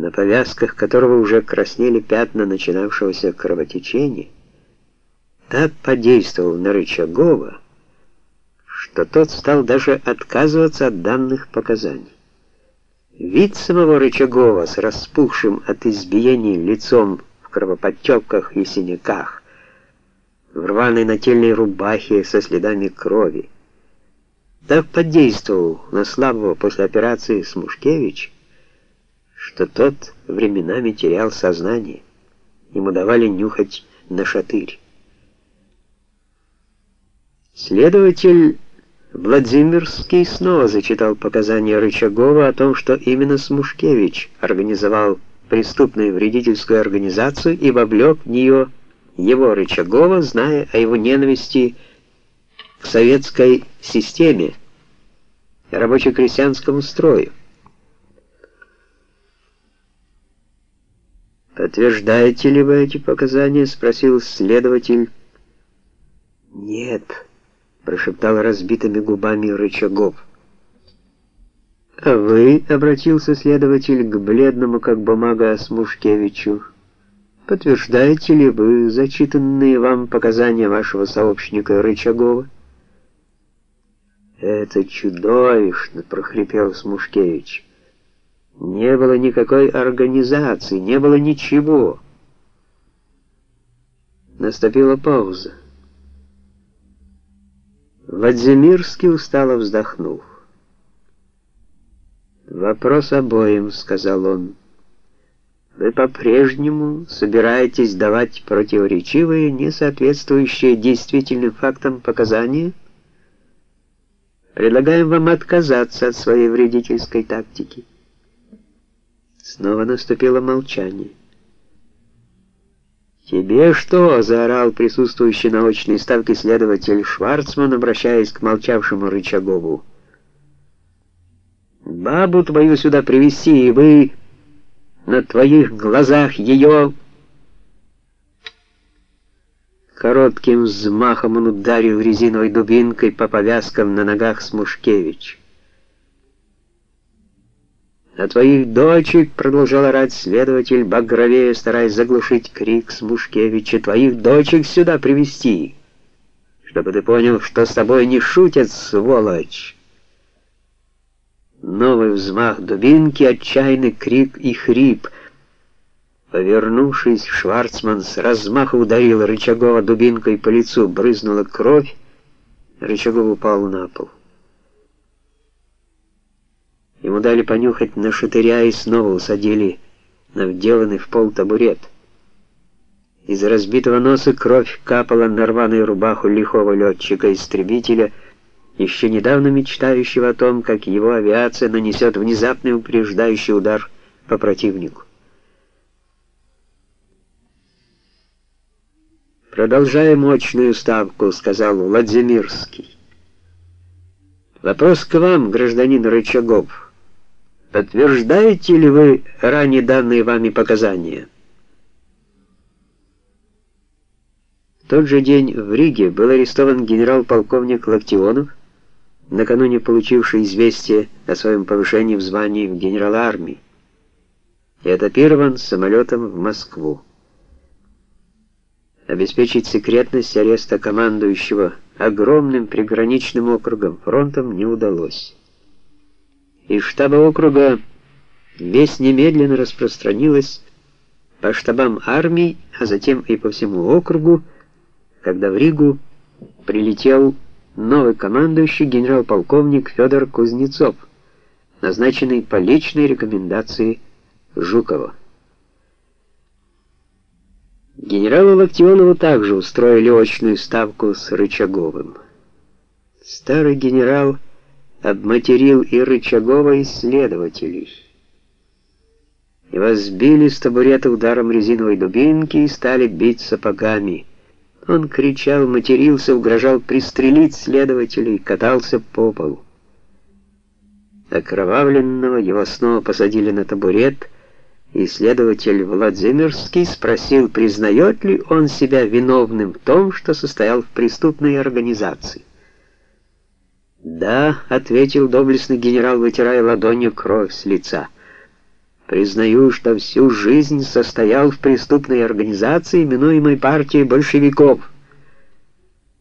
на повязках которого уже краснели пятна начинавшегося кровотечения, так подействовал на Рычагова, что тот стал даже отказываться от данных показаний. Вид самого Рычагова с распухшим от избиений лицом в кровоподтеках и синяках, в рваной нательной рубахе со следами крови, так подействовал на слабого после операции Смушкевич, что тот временами терял сознание. Ему давали нюхать на шатырь. Следователь Владимирский снова зачитал показания Рычагова о том, что именно Смушкевич организовал преступную вредительскую организацию и вовлек в нее его Рычагова, зная о его ненависти к советской системе, рабоче-крестьянскому строю. «Подтверждаете ли вы эти показания?» — спросил следователь. «Нет», — прошептал разбитыми губами Рычагов. «А вы?» — обратился следователь к бледному, как бумага, Смушкевичу. «Подтверждаете ли вы зачитанные вам показания вашего сообщника Рычагова?» «Это чудовищно!» — прохрипел Смушкевич. Не было никакой организации, не было ничего. Наступила пауза. Владимирский устало вздохнул. «Вопрос обоим», — сказал он. «Вы по-прежнему собираетесь давать противоречивые, не соответствующие действительным фактам показания?» Предлагаем вам отказаться от своей вредительской тактики. Снова наступило молчание. «Тебе что?» — заорал присутствующий на очной ставке следователь Шварцман, обращаясь к молчавшему Рычагову. «Бабу твою сюда привести и вы на твоих глазах ее...» Коротким взмахом он ударил резиновой дубинкой по повязкам на ногах Смушкевич. «На твоих дочек!» — продолжал орать следователь, багровее, стараясь заглушить крик Смушкевича. «Твоих дочек сюда привести, чтобы ты понял, что с тобой не шутят, сволочь!» Новый взмах дубинки, отчаянный крик и хрип. Повернувшись, Шварцман с размаха ударил Рычагова дубинкой по лицу, брызнула кровь, Рычагов упал на пол. Ему дали понюхать на шатыря и снова усадили на вделанный в пол табурет. Из разбитого носа кровь капала на рваную рубаху лихого летчика-истребителя, еще недавно мечтающего о том, как его авиация нанесет внезапный упреждающий удар по противнику. «Продолжая мощную ставку», — сказал Владимирский. «Вопрос к вам, гражданин Рычагов». Подтверждаете ли вы ранее данные вами показания? В тот же день в Риге был арестован генерал-полковник Лактионов, накануне получивший известие о своем повышении в звании в генерал армии, и этапирован самолетом в Москву. Обеспечить секретность ареста командующего огромным приграничным округом фронтом не удалось. Из штаба округа весть немедленно распространилась по штабам армий, а затем и по всему округу, когда в Ригу прилетел новый командующий генерал-полковник Федор Кузнецов, назначенный по личной рекомендации Жукова. Генералу Локтионову также устроили очную ставку с Рычаговым. Старый генерал обматерил и Рычагова, и следователей. Его сбили с табурета ударом резиновой дубинки и стали бить сапогами. Он кричал, матерился, угрожал пристрелить следователей, катался по полу. Окровавленного его снова посадили на табурет, и следователь Владимирский спросил, признает ли он себя виновным в том, что состоял в преступной организации. «Да», — ответил доблестный генерал, вытирая ладонью кровь с лица. Признаю, что всю жизнь состоял в преступной организации, именуемой партией большевиков.